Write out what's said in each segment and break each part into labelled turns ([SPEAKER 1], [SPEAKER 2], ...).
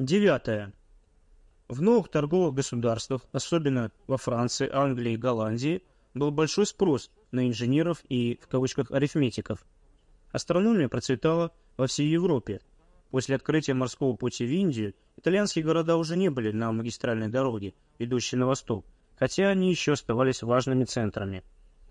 [SPEAKER 1] Девятое. В новых торговых государствах, особенно во Франции, Англии и Голландии, был большой спрос на инженеров и, в кавычках, арифметиков. Астрономия процветала во всей Европе. После открытия морского пути в Индию итальянские города уже не были на магистральной дороге, ведущей на восток, хотя они еще оставались важными центрами.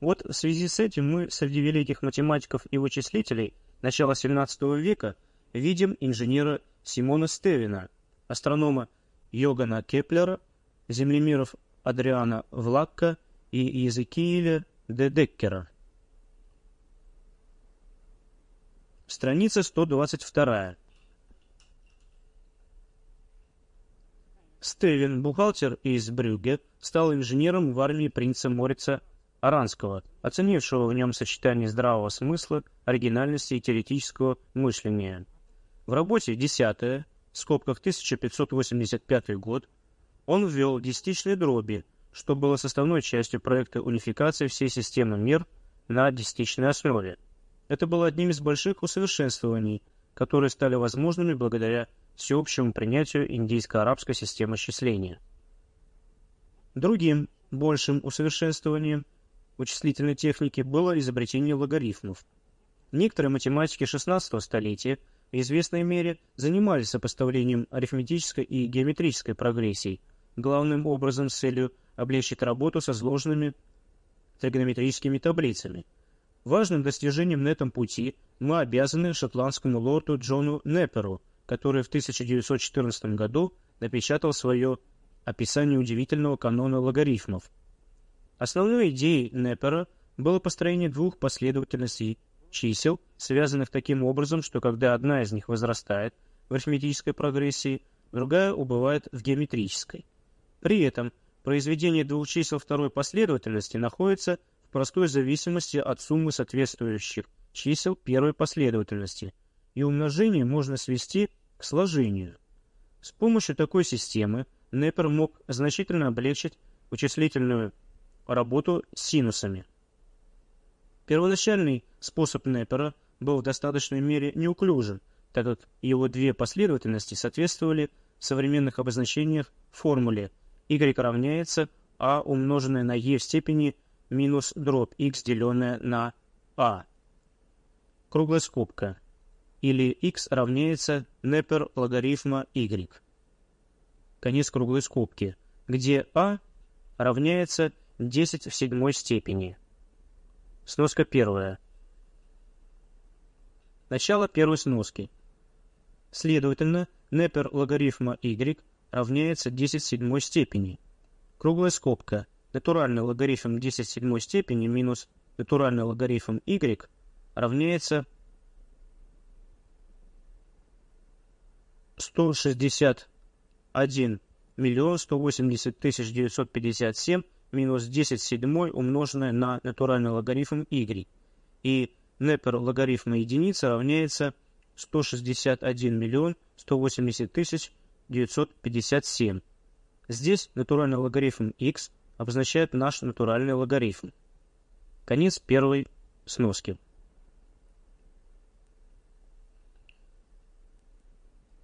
[SPEAKER 1] Вот в связи с этим мы среди великих математиков и вычислителей начала XVII века видим инженера Симона Стевина, астронома Йогана Кеплера, землемиров Адриана Влакка и Езекииля де Деккера. Страница 122. Стевин, бухгалтер из Брюгге, стал инженером в армии принца Морица Аранского, оценившего в нем сочетание здравого смысла, оригинальности и теоретического мышления. В работе «Десятая», в скобках 1585 год, он ввел десятичные дроби, что было составной частью проекта унификации всей системы мер на десятичной основе. Это было одним из больших усовершенствований, которые стали возможными благодаря всеобщему принятию индийско-арабской системы счисления. Другим большим усовершенствованием вычислительной техники было изобретение логарифмов. Некоторые математики XVI столетия в известной мере занимались сопоставлением арифметической и геометрической прогрессий, главным образом с целью облегчить работу со сложными тригонометрическими таблицами. Важным достижением на этом пути мы обязаны шотландскому лорду Джону Непперу, который в 1914 году напечатал свое описание удивительного канона логарифмов. Основной идеей Неппера было построение двух последовательностей чисел, связанных таким образом, что когда одна из них возрастает в арифметической прогрессии, другая убывает в геометрической. При этом произведение двух чисел второй последовательности находится в простой зависимости от суммы соответствующих чисел первой последовательности, и умножение можно свести к сложению. С помощью такой системы Неппер мог значительно облегчить вычислительную работу с синусами. Первоначальный способ Неппера был в достаточной мере неуклюжен, так как его две последовательности соответствовали в современных обозначениях формуле y равняется a умноженное на e в степени минус дробь x деленное на a. Круглая скобка. Или x равняется Неппер логарифма y. Конец круглой скобки, где a равняется 10 в седьмой степени. Сноска первая. Начало первой сноски. Следовательно, непер логарифма y равняется 10 в седьмой степени. Круглая скобка. Натуральный логарифм 10 в седьмой степени минус натуральный логарифм y равняется 161 миллион 180 тысяч 957 минус 10 седьмой умноженное на натуральный логарифм y. И непер логарифма единицы равняется 161 миллион 180 тысяч 957. Здесь натуральный логарифм x обозначает наш натуральный логарифм. Конец первой сноски.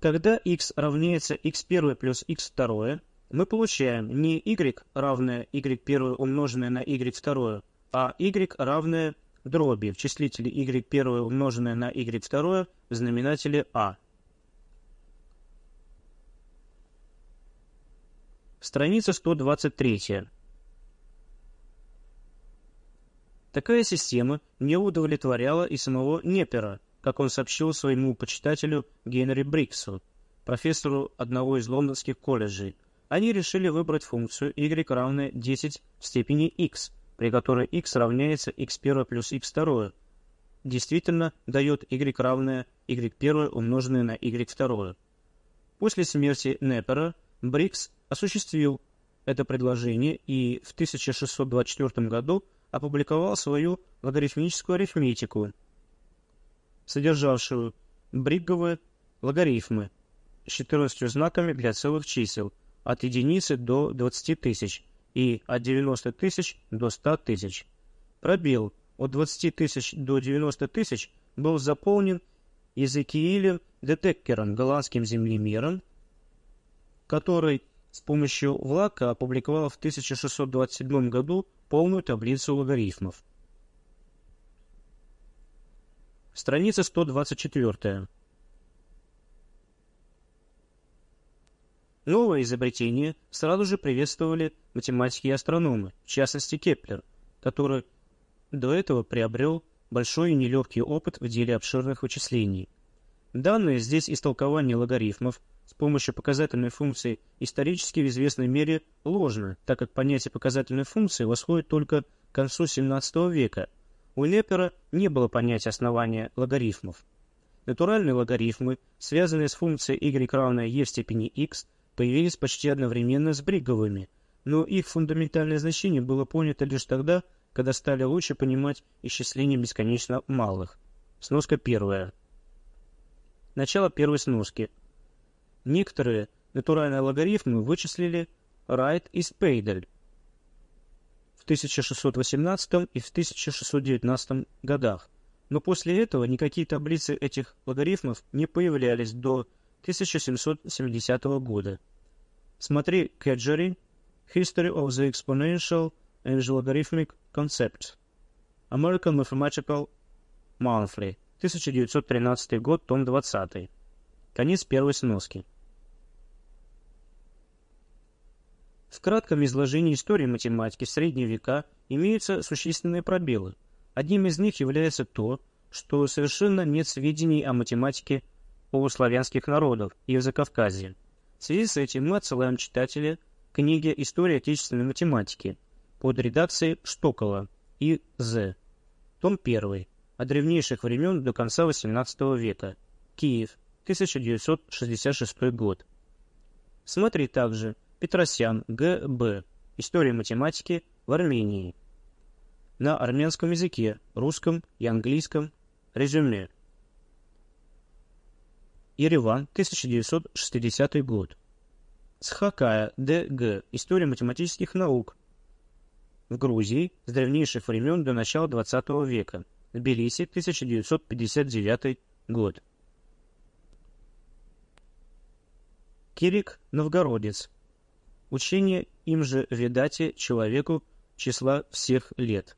[SPEAKER 1] Когда x равняется x1 плюс x2, мы получаем не y равное y1 умноженное на y2, а y равное дроби в числителе y1 умноженное на y2 в знаменателе а. Страница 123. Такая система не удовлетворяла и самого Непера, как он сообщил своему почитателю Генри Бриксу, профессору одного из лондонских колледжей, они решили выбрать функцию y равная 10 в степени x, при которой x равняется x1 плюс x2, действительно дает y равное y1 умноженное на y2. После смерти Неппера Брикс осуществил это предложение и в 1624 году опубликовал свою логарифмическую арифметику, содержавшую бригговые логарифмы с 14 знаками для целых чисел, от единицы до 20 тысяч и от 90 тысяч до 100 тысяч. Пробел от 20 тысяч до 90 тысяч был заполнен Езекиилем де Деккером, голландским землемером, который с помощью Влакка опубликовал в 1627 году полную таблицу логарифмов. Страница 124. Новое изобретение сразу же приветствовали математики и астрономы, в частности Кеплер, который до этого приобрел большой и нелегкий опыт в деле обширных вычислений. Данные здесь истолкование логарифмов с помощью показательной функции исторически в известной мере ложно, так как понятие показательной функции восходит только к концу XVII века. У Лепера не было понятия основания логарифмов. Натуральные логарифмы, связанные с функцией y равная e в степени x, появились почти одновременно с бриговыми, но их фундаментальное значение было понято лишь тогда, когда стали лучше понимать исчисления бесконечно малых. Сноска первая. Начало первой сноски. Некоторые натуральные логарифмы вычислили Райт и Спейдель в 1618 и в 1619 годах, но после этого никакие таблицы этих логарифмов не появлялись до 1770 года. Смотри Кеджери, History of the Exponential and Logarithmic Concepts. American Mathematical Monthly, 1913 год, том 20. Конец первой сноски. В кратком изложении истории математики в средние века имеются существенные пробелы. Одним из них является то, что совершенно нет сведений о математике полуславянских народов и в Закавказье. В связи с этим мы отсылаем читателя книге «История отечественной математики» под редакцией Штокола и З. Том 1. От древнейших времен до конца XVIII века. Киев, 1966 год. Смотри также Петросян, Г.Б. История математики в Армении. На армянском языке, русском и английском. Резюме. Ереван, 1960 год. Схакая, Д.Г. История математических наук. В Грузии с древнейших времен до начала XX века. Тбилиси, 1959 год. Кирик, Новгородец. Учение им же Ведате человеку числа всех лет.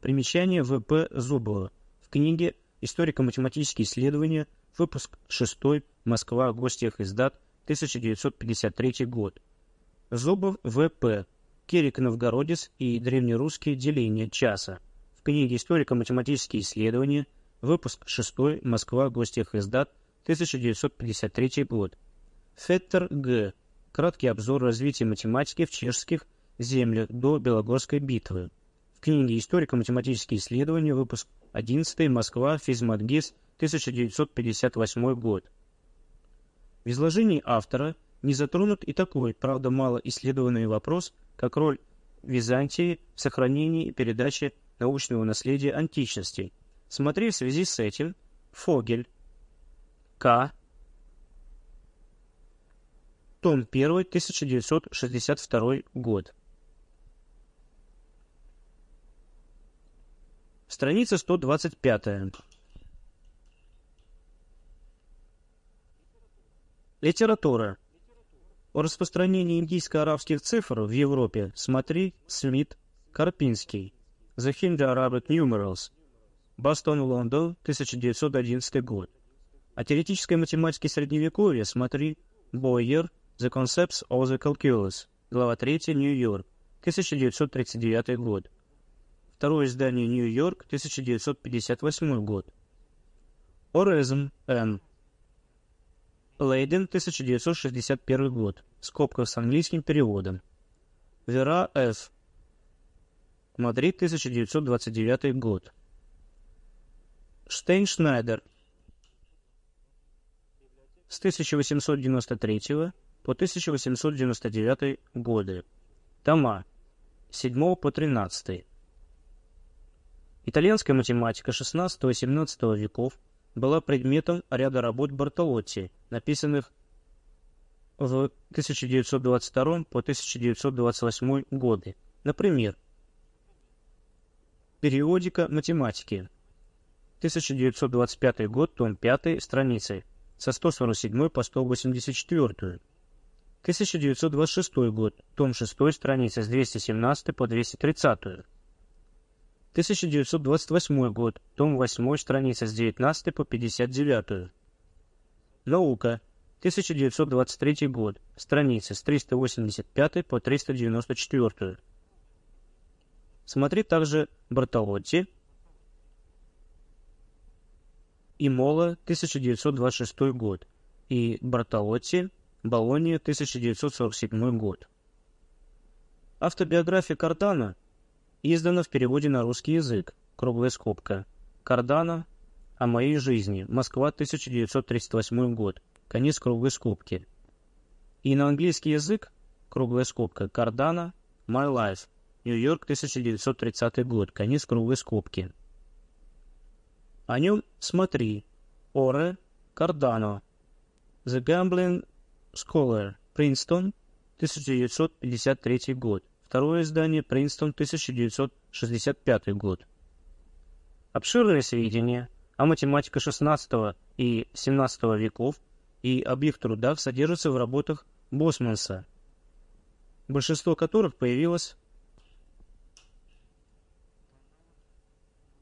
[SPEAKER 1] Примечание В.П. Зубова. В книге «Историко-математические исследования» Выпуск 6. Москва. Гостях издат. 1953 год. Зубов В.П. Кирик Новгородец и древнерусские деления часа. В книге «Историко-математические исследования». Выпуск 6. Москва. Гостях издат. 1953 год. Феттер Г. Краткий обзор развития математики в чешских землях до Белогорской битвы. В книге «Историко-математические исследования», выпуск 11, Москва, Физматгиз, 1958 год. В изложении автора не затронут и такой, правда мало исследованный вопрос, как роль Византии в сохранении и передаче научного наследия античности. Смотри в связи с этим Фогель, К. Том 1, 1962 год. Страница 125. Литература. О распространении индийско-арабских цифр в Европе смотри Смит, Карпинский. The Hindu Arabic Numerals. Бостон, Лондон, 1911 год. О теоретической математике Средневековья смотри Бойер, The Concepts of the Calculus. Глава 3, Нью-Йорк, 1939 год. Второе издание Нью-Йорк, 1958 год. Орезм, Н. Лейден, 1961 год. Скобка с английским переводом. Вера Ф. Мадрид, 1929 год. Штейншнайдер. С 1893 по 1899 годы. Тома. 7 по 13. Итальянская математика XVI-XVII веков была предметом ряда работ Бортолотти, написанных в 1922 по 1928 годы. Например, Периодика математики. 1925 год, том 5, страницы со 147 по 184. 1926 год, том 6, страница с 217 по 230. 1928 год, том 8, страница с 19 по 59. Наука, 1923 год, страницы с 385 по 394. Смотри также Бартолотти и Мола, 1926 год, и Бартолотти, Болония, 1947 год. Автобиография Кардана издана в переводе на русский язык, круглая скобка. Кардана о моей жизни, Москва, 1938 год, конец круглой скобки. И на английский язык, круглая скобка, Кардана, My Life, Нью-Йорк, 1930 год, конец круглой скобки. О нем смотри. Оре Кардано. The Gambling Scholar, Принстон, 1953 год. Второе издание, Принстон, 1965 год. Обширные сведения о математике XVI и XVII веков и об их трудах содержатся в работах Босманса, большинство которых появилось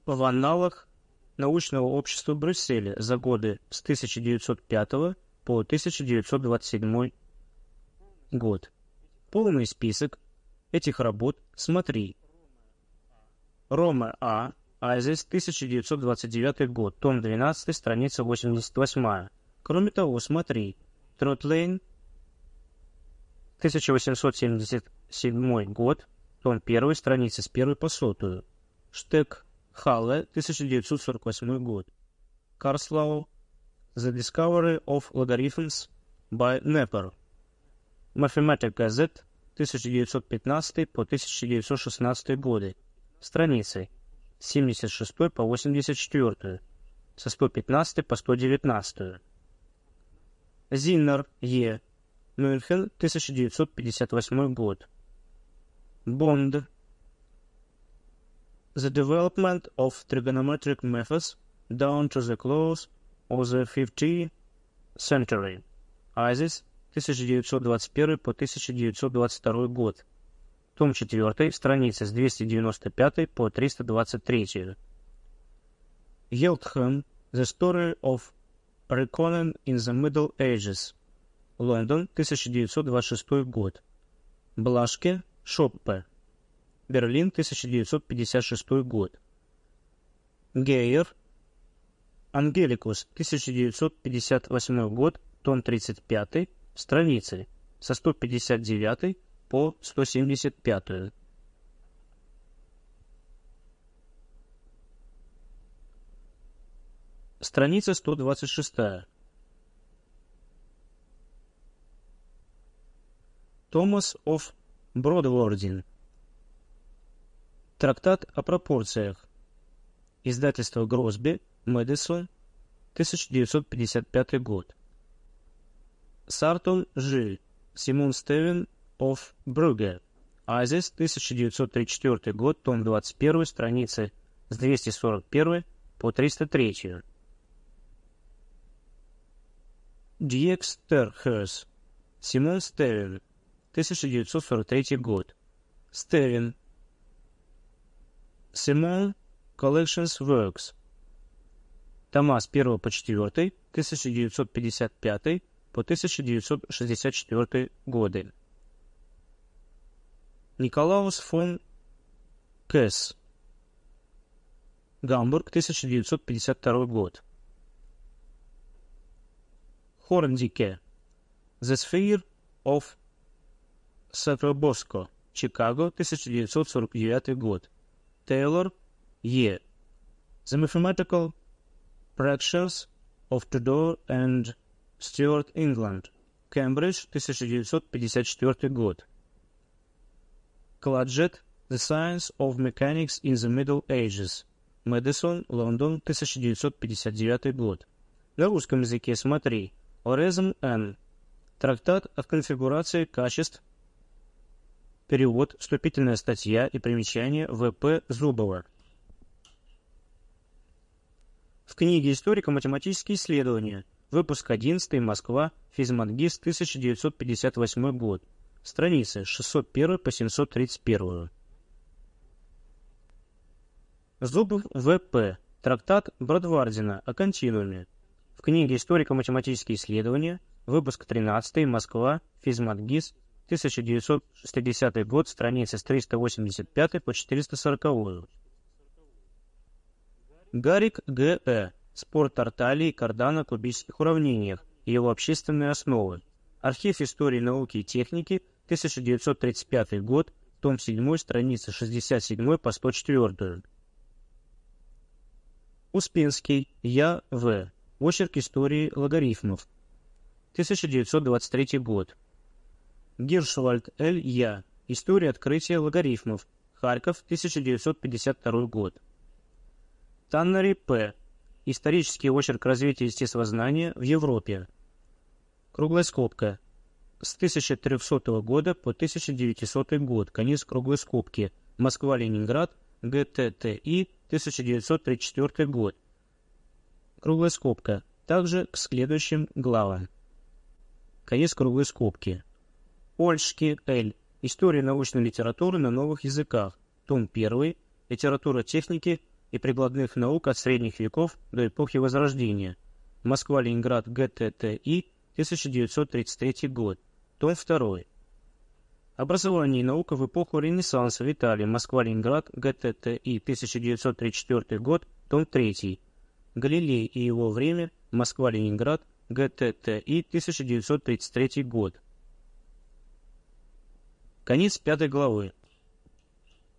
[SPEAKER 1] в анналах научного общества Брюсселя за годы с 1905 по 1927 год. Полный список этих работ смотри. Рома А. Айзес, 1929 год, том 12, страница 88. Кроме того, смотри. Тротлейн, 1877 год, том 1, страница с 1 по сотую. Штек Халле, 1948 год. Карслау, The Discovery of Logarithms by Nepper. Mathematic Gazette, 1915 по 1916 годы. Страницы 76 по 84, со 115 по 119. Зиннер Е. Мюнхен, 1958 год. Бонд. The development of trigonometric methods down to the close of the 15th century. Айзис, 1921 по 1922 год. Том 4, страница с 295 по 323. Елтхэм, The Story of Reconan in the Middle Ages. Лондон, 1926 год. Блашке, Шоппе. Берлин, 1956 год. Гейер, Ангеликус, 1958 год, том 35, страницы со 159 по 175. Страница 126. Томас оф Бродвордин. Трактат о пропорциях. Издательство Гросби, Мэдисон, 1955 год. Сартон Жиль, Симон Стевен оф Брюге. Айзес, 1934 год, том 21, страницы с 241 по 303. Дьекс Терхерс. Симон Стевен, 1943 год. Стевен. Симон Collections Works. Тома с 1 по 4, 1955 по 1964 годы. Николаус фон Кэс. Гамбург, 1952 год. Хорндике. The Sphere of Сафробоско. Чикаго, 1949 год. Тейлор Е. The Mathematical Fractions of Tudor and Stuart England. Кембридж, 1954 год. Кладжет The Science of Mechanics in the Middle Ages. Мэдисон, Лондон, 1959 год. На русском языке смотри. Орезм Н. Трактат о конфигурации качеств. Перевод, вступительная статья и примечание В.П. Зубова. В книге «Историко-математические исследования» Выпуск 11. Москва. Физматгиз. 1958 год. Страницы 601 по 731. Зубов В.П. Трактат Бродвардина о континууме. В книге «Историко-математические исследования», выпуск 13, Москва, Физматгиз, 1960 год, страницы с 385 по 440. Гарик Г.Э. Спор Тарталии, Кардана, кубических уравнениях и его общественные основы. Архив истории науки и техники, 1935 год, том 7, страница 67 по 104. Успенский, Я. В. Очерк истории логарифмов. 1923 год. Гиршвальд Л. Я. История открытия логарифмов. Харьков, 1952 год. Таннери П. Исторический очерк развития естествознания в Европе. Круглая скобка. С 1300 года по 1900 год. Конец круглой скобки. Москва-Ленинград. ГТТИ. 1934 год. Круглая скобка. Также к следующим главам. Конец круглой скобки. Ольшки Л. История научной литературы на новых языках. Том 1. Литература техники и прикладных наук от средних веков до эпохи Возрождения. Москва-Ленинград ГТТИ, 1933 год. Том 2. Образование и наука в эпоху Ренессанса в Италии. Москва-Ленинград ГТТИ, 1934 год. Том 3. Галилей и его время. Москва-Ленинград ГТТИ, 1933 год. Конец пятой главы.